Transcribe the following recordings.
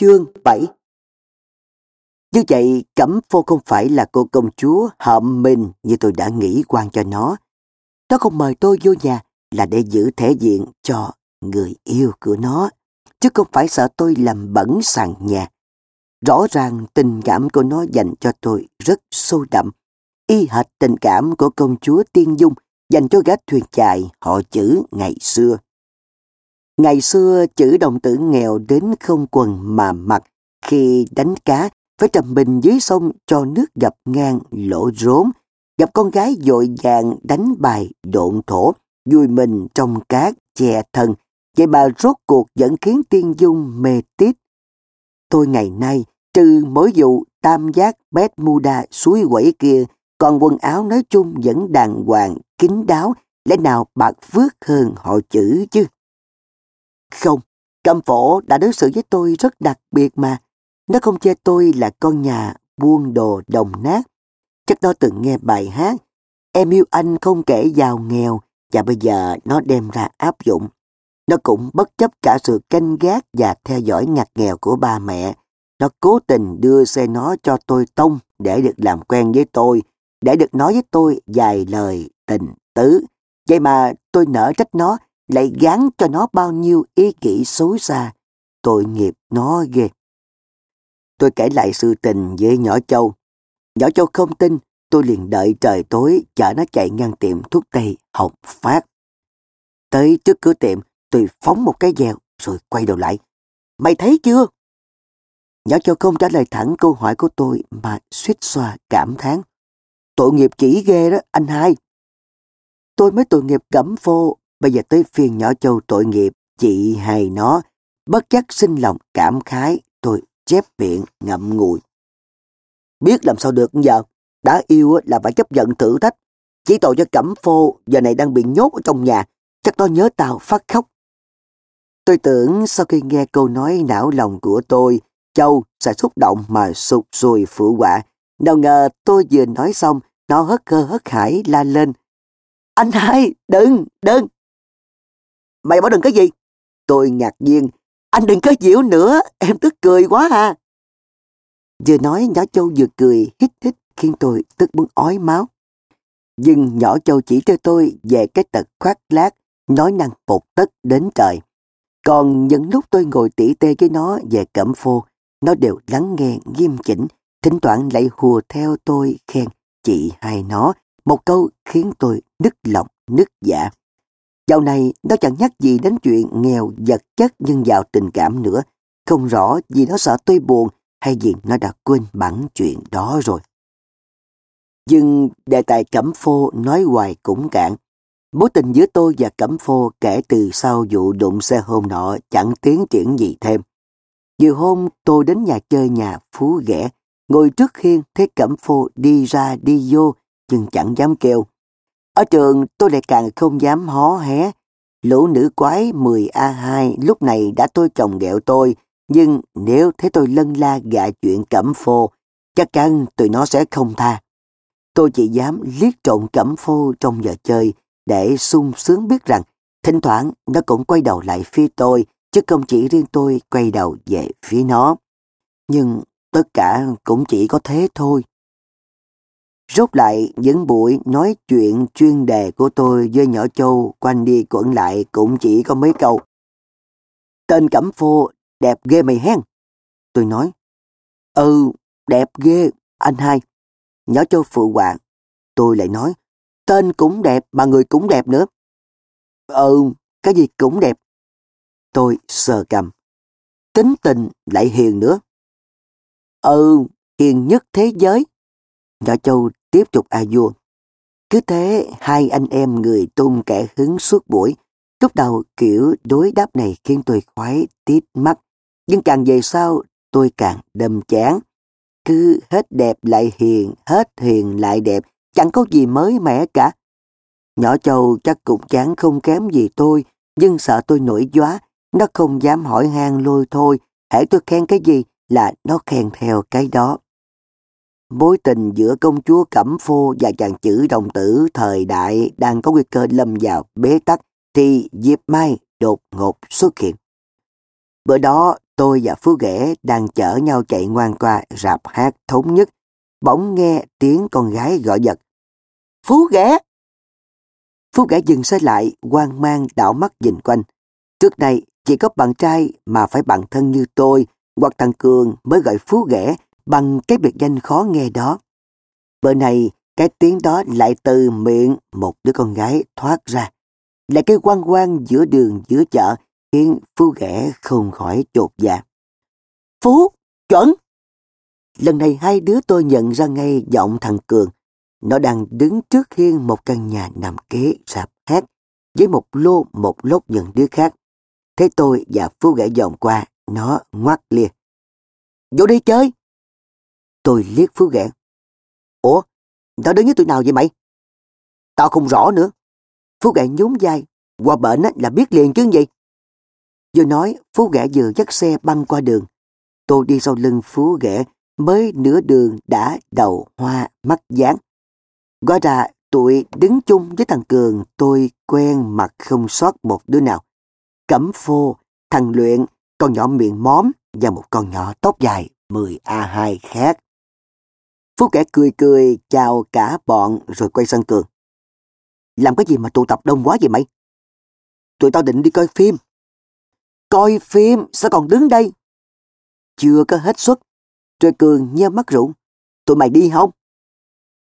Chương 7 Như vậy, Cẩm Phô không phải là cô công chúa hợm mình như tôi đã nghĩ quan cho nó. Nó không mời tôi vô nhà là để giữ thể diện cho người yêu của nó, chứ không phải sợ tôi làm bẩn sàn nhà. Rõ ràng tình cảm của nó dành cho tôi rất sâu đậm, y hệt tình cảm của công chúa Tiên Dung dành cho gã thuyền chài họ chữ ngày xưa. Ngày xưa, chữ đồng tử nghèo đến không quần mà mặc. Khi đánh cá, phải trầm bình dưới sông cho nước gặp ngang lỗ rốn. Gặp con gái dội vàng đánh bài độn thổ. Vui mình trong cát che thân. Vậy mà rốt cuộc vẫn khiến tiên dung mê tít. Tôi ngày nay, trừ mỗi vụ tam giác Bermuda suối quẩy kia, còn quần áo nói chung vẫn đàng hoàng kín đáo. Lẽ nào bạc phước hơn họ chữ chứ? Không, Cam phổ đã đối xử với tôi rất đặc biệt mà. Nó không chê tôi là con nhà buôn đồ đồng nát. Chắc nó từng nghe bài hát. Em yêu anh không kể giàu nghèo và bây giờ nó đem ra áp dụng. Nó cũng bất chấp cả sự canh gác và theo dõi ngặt nghèo của ba mẹ. Nó cố tình đưa xe nó cho tôi tông để được làm quen với tôi, để được nói với tôi vài lời tình tứ. Vậy mà tôi nỡ trách nó lại gán cho nó bao nhiêu ý kỷ xấu xa, tội nghiệp nó ghê. Tôi kể lại sự tình với nhỏ Châu. Nhỏ Châu không tin, tôi liền đợi trời tối chở nó chạy ngang tiệm thuốc tây học phát. Tới trước cửa tiệm, tôi phóng một cái dèo rồi quay đầu lại. Mày thấy chưa? Nhỏ Châu không trả lời thẳng câu hỏi của tôi mà suýt xoa cảm thán. Tội nghiệp chỉ ghê đó, anh hai. Tôi mới tội nghiệp cẩm phô Bây giờ tới phiên nhỏ châu tội nghiệp, chị hay nó, bất chắc sinh lòng cảm khái, tôi chép miệng ngậm ngùi. Biết làm sao được giờ, đã yêu là phải chấp nhận thử thách. Chỉ tội cho Cẩm Phô giờ này đang bị nhốt ở trong nhà, chắc nó nhớ tao phát khóc. Tôi tưởng sau khi nghe câu nói não lòng của tôi, Châu sẽ xúc động mà sụt sùi phụ quả. Đâu ngờ tôi vừa nói xong, nó hất cơ hất hải la lên. Anh hai, đừng, đừng. Mày bảo đừng cái gì? Tôi ngạc nhiên. Anh đừng có diễu nữa, em tức cười quá ha. Vừa nói nhỏ châu vừa cười hít hít khiến tôi tức muốn ói máu. Nhưng nhỏ châu chỉ cho tôi về cái tật khoác lác, nói năng một tất đến trời. Còn những lúc tôi ngồi tỉ tê với nó về cẩm phô, nó đều lắng nghe nghiêm chỉnh, thỉnh thoảng lại hùa theo tôi khen chị hai nó, một câu khiến tôi nức lòng, nức dạ. Dạo này nó chẳng nhắc gì đến chuyện nghèo vật chất nhưng giàu tình cảm nữa. Không rõ vì nó sợ tôi buồn hay vì nó đã quên bản chuyện đó rồi. Nhưng đề tài Cẩm Phô nói hoài cũng cạn. Mối tình giữa tôi và Cẩm Phô kể từ sau vụ đụng xe hôm nọ chẳng tiến triển gì thêm. nhiều hôm tôi đến nhà chơi nhà Phú Ghẻ, ngồi trước khiên thấy Cẩm Phô đi ra đi vô nhưng chẳng dám kêu. Ở trường tôi lại càng không dám hó hé. Lũ nữ quái 10A2 lúc này đã tôi chồng ghẹo tôi, nhưng nếu thấy tôi lân la gạ chuyện cẩm phô, chắc chắn tụi nó sẽ không tha. Tôi chỉ dám liếc trộn cẩm phô trong giờ chơi để sung sướng biết rằng thỉnh thoảng nó cũng quay đầu lại phía tôi, chứ không chỉ riêng tôi quay đầu về phía nó. Nhưng tất cả cũng chỉ có thế thôi. Rốt lại những buổi nói chuyện chuyên đề của tôi với nhỏ châu quanh đi quẩn lại cũng chỉ có mấy câu. Tên Cẩm Phô đẹp ghê mày hen. Tôi nói. Ừ, đẹp ghê, anh hai. Nhỏ châu phụ họa. Tôi lại nói. Tên cũng đẹp mà người cũng đẹp nữa. Ừ, cái gì cũng đẹp. Tôi sờ cầm. Tính tình lại hiền nữa. Ừ, hiền nhất thế giới. Nhỏ Châu tiếp tục a vua. Cứ thế, hai anh em người tung kẻ hứng suốt buổi. Lúc đầu kiểu đối đáp này khiến tôi khoái tít mắt. Nhưng càng về sau, tôi càng đâm chán. Cứ hết đẹp lại hiền, hết hiền lại đẹp, chẳng có gì mới mẻ cả. Nhỏ Châu chắc cũng chán không kém gì tôi, nhưng sợ tôi nổi gióa, nó không dám hỏi han lôi thôi. Hãy tôi khen cái gì là nó khen theo cái đó. Mối tình giữa công chúa Cẩm Phô và chàng chữ đồng tử thời đại đang có nguy cơ lâm vào bế tắc thì Diệp Mai đột ngột xuất hiện. Bữa đó tôi và Phú Ghẻ đang chở nhau chạy ngoan qua rạp hát thống nhất. Bỗng nghe tiếng con gái gọi giật. Phú Ghẻ! Phú Ghẻ dừng xe lại, hoang mang đảo mắt nhìn quanh. Trước đây, chỉ có bạn trai mà phải bạn thân như tôi hoặc thằng Cường mới gọi Phú Ghẻ bằng cái biệt danh khó nghe đó. Bữa này, cái tiếng đó lại từ miệng một đứa con gái thoát ra. Lại cái quang quang giữa đường giữa chợ khiến Phú ghẻ không khỏi chột dạ. Phú, chuẩn! Lần này hai đứa tôi nhận ra ngay giọng thằng Cường. Nó đang đứng trước hiên một căn nhà nằm kế sạp hát với một lô một lốt những đứa khác. Thế tôi và Phú ghẻ dòm qua, nó ngoắt lia. Vô đi chơi! Tôi liếc Phú ghẹn. Ủa, nó đứng với tụi nào vậy mày? Tao không rõ nữa. Phú ghẹn nhún vai, qua bệnh là biết liền chứ gì. Vừa nói, Phú ghẻ vừa dắt xe băng qua đường. Tôi đi sau lưng Phú ghẻ, mới nửa đường đã đầu hoa mắt dáng. Gói ra, tụi đứng chung với thằng Cường, tôi quen mặt không sót một đứa nào. Cẩm phô, thằng Luyện, con nhỏ miệng móm và một con nhỏ tóc dài 10A2 khác. Phú kẻ cười cười chào cả bọn rồi quay sang Cường. Làm cái gì mà tụ tập đông quá vậy mày? Tụi tao định đi coi phim. Coi phim? Sao còn đứng đây? Chưa có hết suất. Rồi Cường nheo mắt rụng. Tụi mày đi không?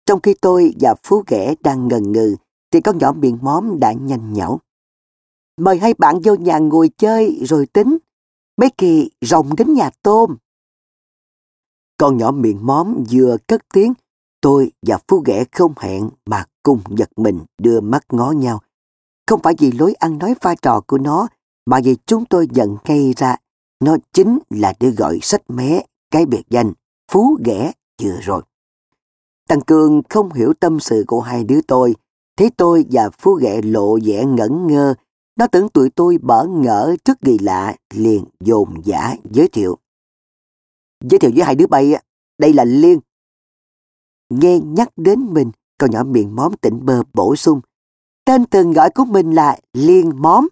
Trong khi tôi và Phú Ghẻ đang ngần ngừ, thì con nhỏ miệng móm đã nhanh nhẩu. Mời hai bạn vô nhà ngồi chơi rồi tính. Mấy kỳ rồng đến nhà tôm. Con nhỏ miệng móm vừa cất tiếng, tôi và Phú Ghẻ không hẹn mà cùng giật mình đưa mắt ngó nhau. Không phải vì lối ăn nói pha trò của nó, mà vì chúng tôi nhận ngay ra nó chính là đứa gọi sách mé cái biệt danh Phú Ghẻ vừa rồi. Tăng Cường không hiểu tâm sự của hai đứa tôi, thấy tôi và Phú Ghẻ lộ vẻ ngẩn ngơ, nó tưởng tụi tôi bỡ ngỡ trước kỳ lạ, liền dồn giả giới thiệu. Giới thiệu với hai đứa bay, đây là Liên. Nghe nhắc đến mình, con nhỏ miệng móm tỉnh bờ bổ sung. Tên từng gọi của mình là Liên Móm.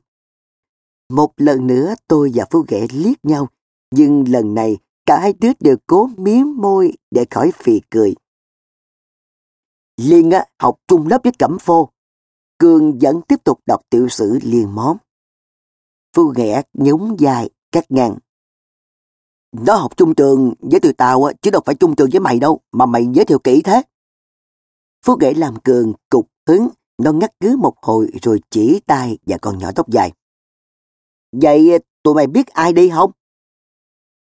Một lần nữa tôi và Phú Ghẻ liếc nhau, nhưng lần này cả hai đứa đều cố miếm môi để khỏi phì cười. Liên á, học chung lớp với Cẩm Phô. Cường vẫn tiếp tục đọc tiểu sử Liên Móm. Phú Ghẻ nhúng dài, cắt ngang. Nó học chung trường với tụi tao chứ đâu phải chung trường với mày đâu, mà mày giới thiệu kỹ thế. Phú Ghệ làm cường, cục hứng, nó ngắt cứ một hồi rồi chỉ tay và con nhỏ tóc dài. Vậy ờ, tụi mày biết ai đi không?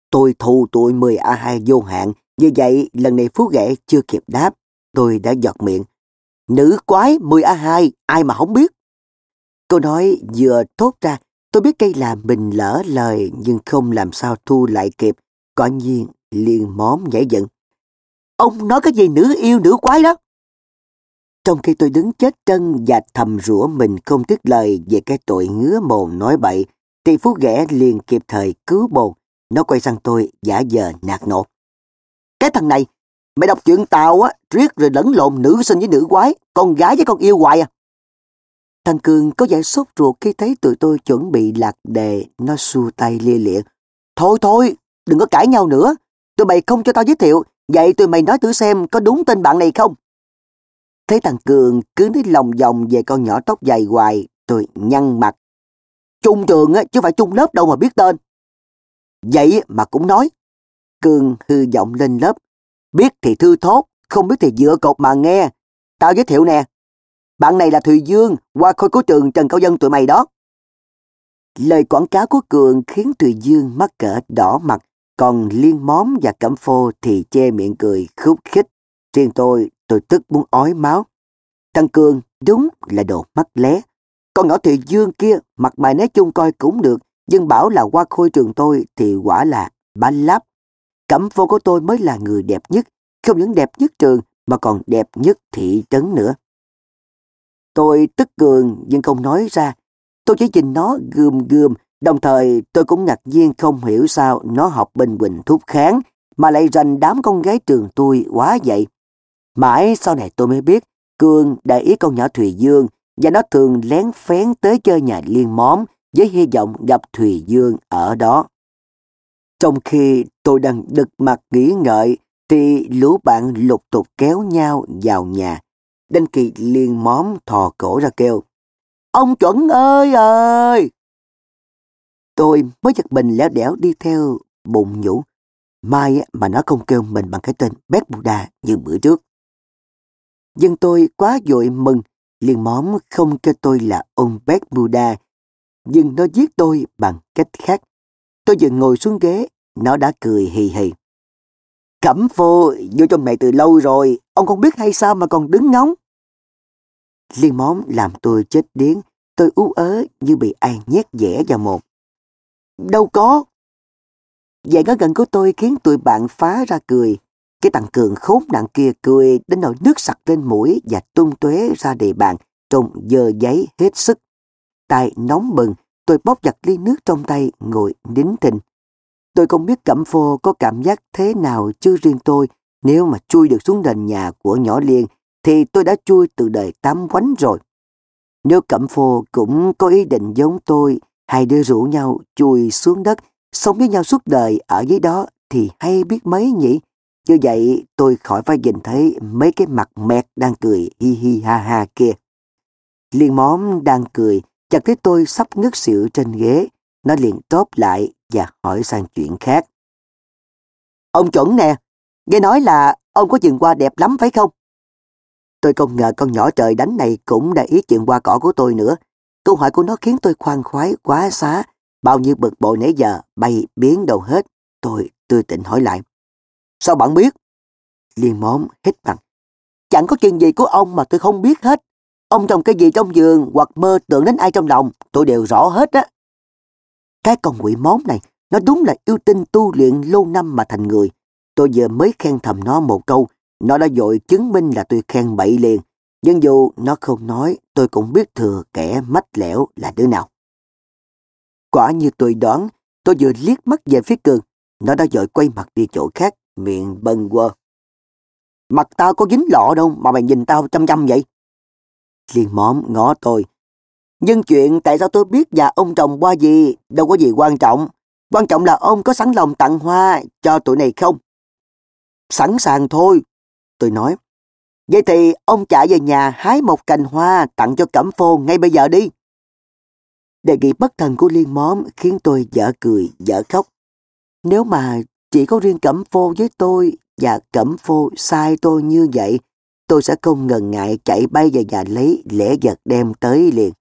Tôi thù tụi 10A2 vô hạn, như vậy lần này Phú Ghệ chưa kịp đáp, tôi đã giọt miệng. Nữ quái 10A2, ai mà không biết? Câu nói vừa thốt ra Tôi biết cây là mình lỡ lời nhưng không làm sao thu lại kịp. Quả nhiên liền móm nhảy giận. Ông nói cái gì nữ yêu nữ quái đó? Trong khi tôi đứng chết chân và thầm rủa mình không tiếc lời về cái tội ngứa mồm nói bậy, thì Phú Ghẻ liền kịp thời cứu bồn. Nó quay sang tôi giả giờ nạt nộ. Cái thằng này, mày đọc chuyện tao á, riết rồi lẫn lộn nữ sinh với nữ quái, con gái với con yêu hoài à. Thằng Cường có vẻ sốt ruột khi thấy tụi tôi chuẩn bị lạc đề, nó xu tay lia lịa. Thôi thôi, đừng có cãi nhau nữa. Tụi mày không cho tao giới thiệu, vậy tụi mày nói thử xem có đúng tên bạn này không? Thấy thằng Cường cứ nói lòng vòng về con nhỏ tóc dài hoài, tôi nhăn mặt. Trung trường á, chứ phải trung lớp đâu mà biết tên. Vậy mà cũng nói. Cường hư giọng lên lớp. Biết thì thư thốt, không biết thì dựa cột mà nghe. Tao giới thiệu nè, bạn này là Thùy Dương, qua khôi cứu trường Trần Cao Dân tụi mày đó. Lời quảng cáo của Cường khiến Thùy Dương mắc cỡ đỏ mặt, còn Liên Móm và Cẩm Phô thì che miệng cười khúc khích. Riêng tôi, tôi tức muốn ói máu. Thằng Cường đúng là đồ mắt lé. Con nhỏ Thùy Dương kia, mặt mày nói chung coi cũng được, nhưng bảo là qua khôi trường tôi thì quả là ba lắp. Cẩm Phô của tôi mới là người đẹp nhất, không những đẹp nhất trường mà còn đẹp nhất thị trấn nữa. Tôi tức cường nhưng không nói ra. Tôi chỉ nhìn nó gườm gườm, đồng thời tôi cũng ngạc nhiên không hiểu sao nó học bên Quỳnh thuốc kháng mà lại rành đám con gái trường tôi quá vậy. Mãi sau này tôi mới biết Cường đã ý con nhỏ Thùy Dương và nó thường lén phén tới chơi nhà liên móm với hy vọng gặp Thùy Dương ở đó. Trong khi tôi đang đực mặt nghĩ ngợi, thì lũ bạn lục tục kéo nhau vào nhà. Đinh Kỳ liền móm thò cổ ra kêu. Ông chuẩn ơi ơi! Tôi mới giật mình léo đẻo đi theo bụng nhũ Mai mà nó không kêu mình bằng cái tên Bét Buddha như bữa trước. dân tôi quá dội mừng, liền móm không kêu tôi là ông Bét Buddha, nhưng nó giết tôi bằng cách khác. Tôi vừa ngồi xuống ghế, nó đã cười hì hì. Cẩm phô vô trong này từ lâu rồi, ông không biết hay sao mà còn đứng ngóng. Liên món làm tôi chết điếng, tôi ú ớ như bị ai nhét dẻ vào một. Đâu có. Vậy ngó gần của tôi khiến tụi bạn phá ra cười. Cái thằng Cường khốn nạn kia cười đến nỗi nước sặc lên mũi và tung tóe ra đề bàn, trông dơ giấy hết sức. Tay nóng bừng, tôi bóp chặt ly nước trong tay, ngồi nín thinh. Tôi không biết Cẩm Phô có cảm giác thế nào chứ riêng tôi, nếu mà chui được xuống nền nhà của nhỏ Liên, thì tôi đã chui từ đời tám quánh rồi. Nếu Cẩm Phô cũng có ý định giống tôi, hai đứa rủ nhau chui xuống đất, sống với nhau suốt đời ở dưới đó thì hay biết mấy nhỉ? Như vậy tôi khỏi phải nhìn thấy mấy cái mặt mẹt đang cười hi hi ha ha kia. Liên móm đang cười, chợt thấy tôi sắp ngất xỉu trên ghế. Nó liền tốt lại và hỏi sang chuyện khác. Ông chuẩn nè, nghe nói là ông có chừng qua đẹp lắm phải không? Tôi không ngờ con nhỏ trời đánh này cũng đã ý chuyện qua cỏ của tôi nữa. Câu hỏi của nó khiến tôi khoan khoái quá xá. Bao nhiêu bực bội nãy giờ bay biến đâu hết. Tôi tươi tỉnh hỏi lại. Sao bạn biết? Liên móm hít bằng. Chẳng có chuyện gì của ông mà tôi không biết hết. Ông trồng cái gì trong giường hoặc mơ tưởng đến ai trong lòng, tôi đều rõ hết á. Cái con quỷ móm này, nó đúng là yêu tinh tu luyện lâu năm mà thành người. Tôi vừa mới khen thầm nó một câu, nó đã dội chứng minh là tôi khen bậy liền. Nhưng dù nó không nói, tôi cũng biết thừa kẻ mách lẻo là đứa nào. Quả như tôi đoán, tôi vừa liếc mắt về phía cường, nó đã dội quay mặt đi chỗ khác, miệng bần quơ. Mặt tao có dính lọ đâu mà mày nhìn tao chăm chăm vậy? Liên móm ngó tôi. Nhưng chuyện tại sao tôi biết và ông chồng qua gì đâu có gì quan trọng. Quan trọng là ông có sẵn lòng tặng hoa cho tụi này không? Sẵn sàng thôi, tôi nói. Vậy thì ông chạy về nhà hái một cành hoa tặng cho Cẩm Phô ngay bây giờ đi. Đề nghị bất thần của Liên Móm khiến tôi dở cười, dở khóc. Nếu mà chỉ có riêng Cẩm Phô với tôi và Cẩm Phô sai tôi như vậy, tôi sẽ không ngần ngại chạy bay về nhà lấy lễ vật đem tới liền.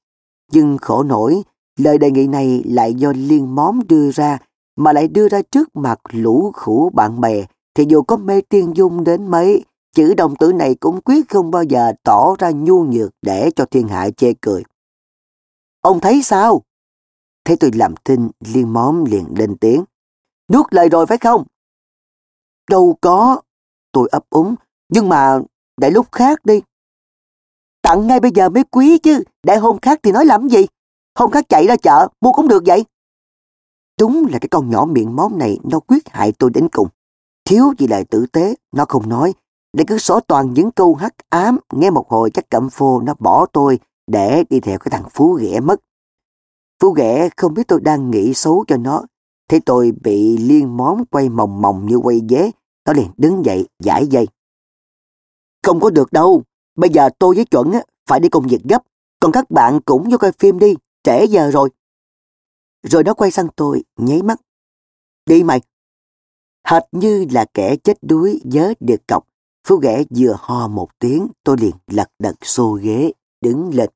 Nhưng khổ nổi, lời đề nghị này lại do Liên Móm đưa ra, mà lại đưa ra trước mặt lũ khủ bạn bè, thì dù có mê tiên dung đến mấy, chữ đồng tử này cũng quyết không bao giờ tỏ ra nhu nhược để cho thiên hạ chê cười. Ông thấy sao? Thấy tôi làm tin, Liên Móm liền lên tiếng. Nuốt lời rồi phải không? Đâu có. Tôi ấp úng, nhưng mà để lúc khác đi. Tặng ngay bây giờ mới quý chứ, để hôm khác thì nói làm gì? Hôm khác chạy ra chợ, mua cũng được vậy. Đúng là cái con nhỏ miệng móm này nó quyết hại tôi đến cùng. Thiếu gì lời tử tế, nó không nói, để cứ xóa toàn những câu hắc ám, nghe một hồi chắc cẩm phô nó bỏ tôi để đi theo cái thằng Phú ghẻ mất. Phú ghẻ không biết tôi đang nghĩ xấu cho nó, thấy tôi bị liên món quay mòng mòng như quay dế, nó liền đứng dậy giải dây. Không có được đâu, bây giờ tôi với chuẩn phải đi công việc gấp, còn các bạn cũng vô coi phim đi, trễ giờ rồi. Rồi nó quay sang tôi, nháy mắt. Đi mày. Hệt như là kẻ chết đuối nhớ được cọc. Phú ghẻ vừa ho một tiếng, tôi liền lật đật xô ghế, đứng lên.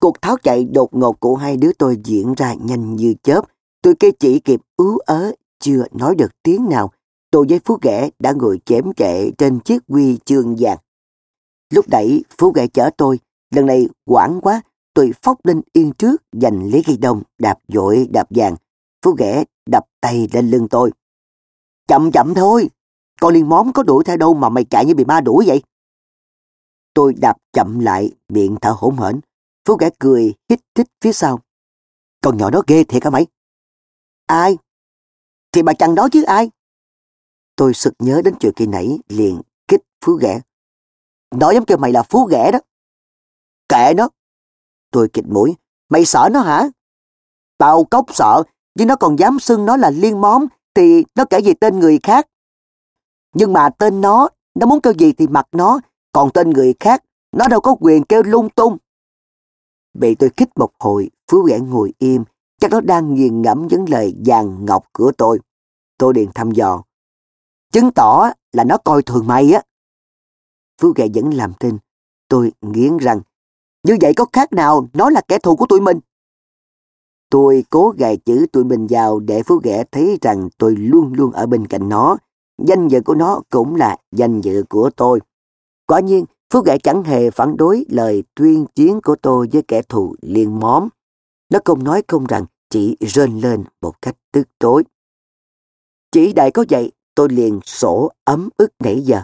Cuộc tháo chạy đột ngột của hai đứa tôi diễn ra nhanh như chớp. Tôi kêu chỉ kịp ú ớ, chưa nói được tiếng nào. Tôi với Phú ghẻ đã ngồi chém kệ trên chiếc quy chương vàng. Lúc đẩy, Phú ghẻ chở tôi. Lần này quảng quá, tôi phóc lên yên trước, giành lấy cây đông, đạp dội đạp vàng. Phú ghẻ đập tay lên lưng tôi. Chậm chậm thôi, con liên móm có đuổi theo đâu mà mày chạy như bị ma đuổi vậy? Tôi đạp chậm lại, miệng thở hổn hển. Phú gã cười, hít hít phía sau. Con nhỏ đó ghê thiệt hả mày? Ai? Thì bà chằn đó chứ ai? Tôi sực nhớ đến chuyện kia nãy, liền kích Phú ghẻ. Nó giống kêu mày là Phú ghẻ đó. Kệ nó. Tôi kịch mũi. Mày sợ nó hả? Tao cốc sợ, nhưng nó còn dám xưng nó là liên móm, thì nó kể gì tên người khác. Nhưng mà tên nó, nó muốn kêu gì thì mặc nó, còn tên người khác, nó đâu có quyền kêu lung tung. Bị tôi kích một hồi, Phú ghẻ ngồi im, chắc nó đang nghiền ngẫm những lời vàng ngọc của tôi. Tôi liền thăm dò. Chứng tỏ là nó coi thường mày á. Phú ghẻ vẫn làm tin. Tôi nghiến rằng, như vậy có khác nào nó là kẻ thù của tụi mình? Tôi cố gài chữ tụi mình vào để Phú ghẻ thấy rằng tôi luôn luôn ở bên cạnh nó. Danh dự của nó cũng là danh dự của tôi. Quả nhiên, Phú ghẻ chẳng hề phản đối lời tuyên chiến của tôi với kẻ thù liên móm. Nó không nói không rằng chỉ rên lên một cách tức tối. Chỉ đại có vậy, tôi liền sổ ấm ức nãy giờ.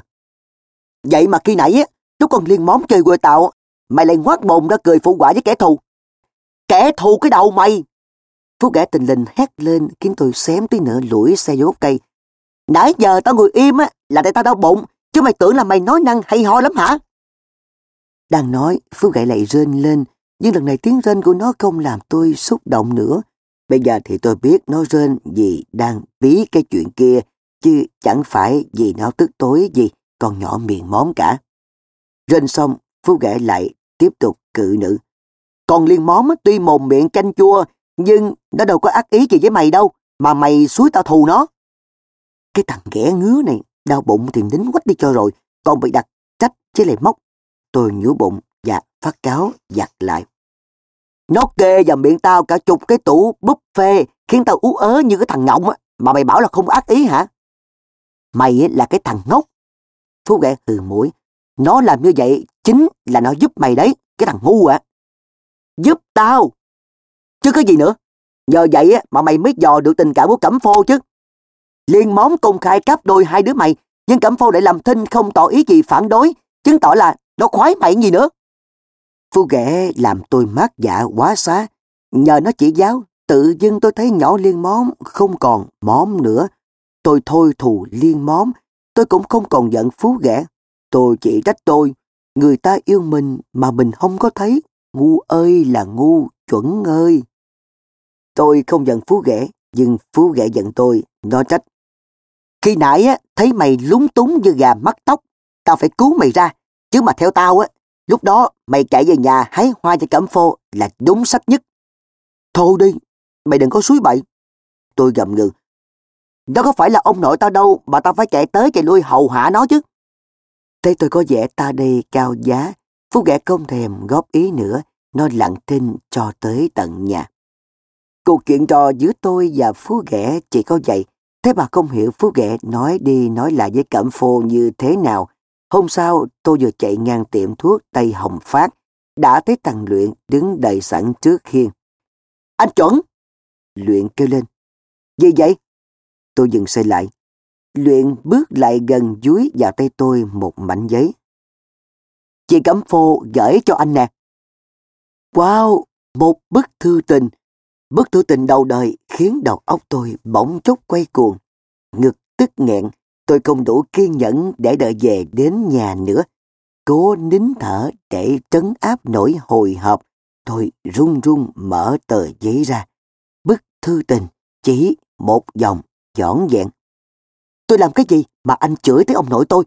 Vậy mà khi nãy á, chúng còn liên móm chơi quê tạo, mày lại ngoác mồm ra cười phụ quả với kẻ thù. Kẻ thù cái đầu mày! Phú gã tình linh hét lên khiến tôi xém tí nữa lũi xe vô cây. Nãy giờ tao ngồi im á, là để tao đau bụng, chứ mày tưởng là mày nói năng hay ho lắm hả? Đang nói, Phú gãy lại rên lên, nhưng lần này tiếng rên của nó không làm tôi xúc động nữa. Bây giờ thì tôi biết nó rên vì đang bí cái chuyện kia, chứ chẳng phải vì nó tức tối gì, còn nhỏ miệng móm cả. Rên xong, Phú gãy lại tiếp tục cự nữ. Còn liên móm tuy mồm miệng canh chua, nhưng nó đâu có ác ý gì với mày đâu, mà mày suối tao thù nó. Cái thằng ghẻ ngứa này, đau bụng thì nín quách đi cho rồi, còn bị đặt trách chứ lại móc. Tôi nhủ bụng và phát cáo giặt lại. Nó kê vào miệng tao cả chục cái tủ buffet khiến tao ú ớ như cái thằng ngọng á, mà mày bảo là không ác ý hả? Mày là cái thằng ngốc. Phú ghẻ hừ mũi. Nó làm như vậy chính là nó giúp mày đấy, cái thằng ngu ạ. Giúp tao? Chứ cái gì nữa? Nhờ vậy mà mày mới dò được tình cảm của Cẩm Phô chứ. Liên món công khai cáp đôi hai đứa mày, nhưng Cẩm Phô lại làm thinh không tỏ ý gì phản đối, chứng tỏ là nó khoái mày gì nữa. Phu ghẻ làm tôi mát dạ quá xá. Nhờ nó chỉ giáo, tự dưng tôi thấy nhỏ liên móm không còn móm nữa. Tôi thôi thù liên móm, tôi cũng không còn giận phú ghẻ. Tôi chỉ trách tôi, người ta yêu mình mà mình không có thấy. Ngu ơi là ngu, chuẩn ơi. Tôi không giận phú ghẻ, nhưng phú ghẻ giận tôi, nó trách. Khi nãy á, thấy mày lúng túng như gà mắc tóc, tao phải cứu mày ra, chứ mà theo tao á, lúc đó mày chạy về nhà hái hoa cho cẩm phô là đúng sách nhất. Thôi đi, mày đừng có suối bậy. Tôi gầm ngừ. Đó có phải là ông nội tao đâu mà tao phải chạy tới chạy lui hầu hạ nó chứ. Thấy tôi có vẻ ta đây cao giá, Phú ghẻ không thèm góp ý nữa, nó lặng thinh cho tới tận nhà. Cuộc chuyện trò giữa tôi và Phú ghẻ chỉ có vậy, thế mà không hiểu Phú ghẻ nói đi nói lại với Cẩm Phô như thế nào. Hôm sau, tôi vừa chạy ngang tiệm thuốc Tây Hồng Phát, đã thấy thằng Luyện đứng đầy sẵn trước khiên. Anh chuẩn! Luyện kêu lên. Gì vậy? Tôi dừng xe lại. Luyện bước lại gần dúi vào tay tôi một mảnh giấy. Chị Cẩm Phô gửi cho anh nè. Wow, một bức thư tình. Bức thư tình đầu đời khiến đầu óc tôi bỗng chốc quay cuồng. Ngực tức nghẹn, tôi không đủ kiên nhẫn để đợi về đến nhà nữa. Cố nín thở để trấn áp nỗi hồi hộp. Tôi run run mở tờ giấy ra. Bức thư tình chỉ một dòng dõn dẹn. Tôi làm cái gì mà anh chửi tới ông nội tôi?